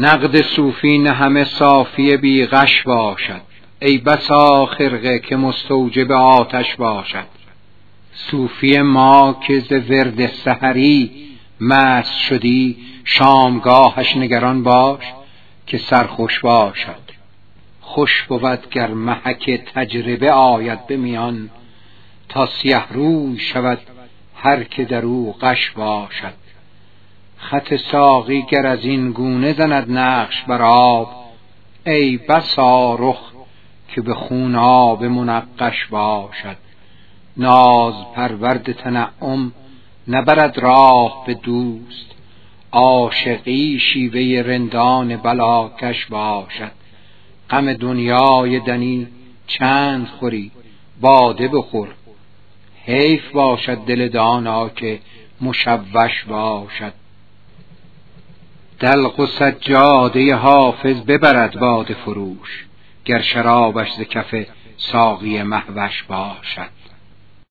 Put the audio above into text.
نقد صوفی نه همه صافی بی غش باشد. ای بسا خرقه که مستوجب آتش باشد. صوفی ما که ز ورد سحری مست شدی شامگاهش نگران باش که سرخوش باشد. خوش بود گر محک تجربه آید به میان تا سیه روی شود هر که در او قش باشد. خط ساقی گر از این گونه زند نقش بر آب ای بسا رخ که به خون آب منقش باشد. ناز پرورد تنعم نبرد راه به دوست. عاشقی شیوه رندان بلاکش باشد. غم دنیای دنی چند خوری باده بخور. حیف باشد دل دانا که مشوش باشد. دلق و سجاده حافظ ببرد باد فروش گر شرابش ز کف ساقی محوش باشد.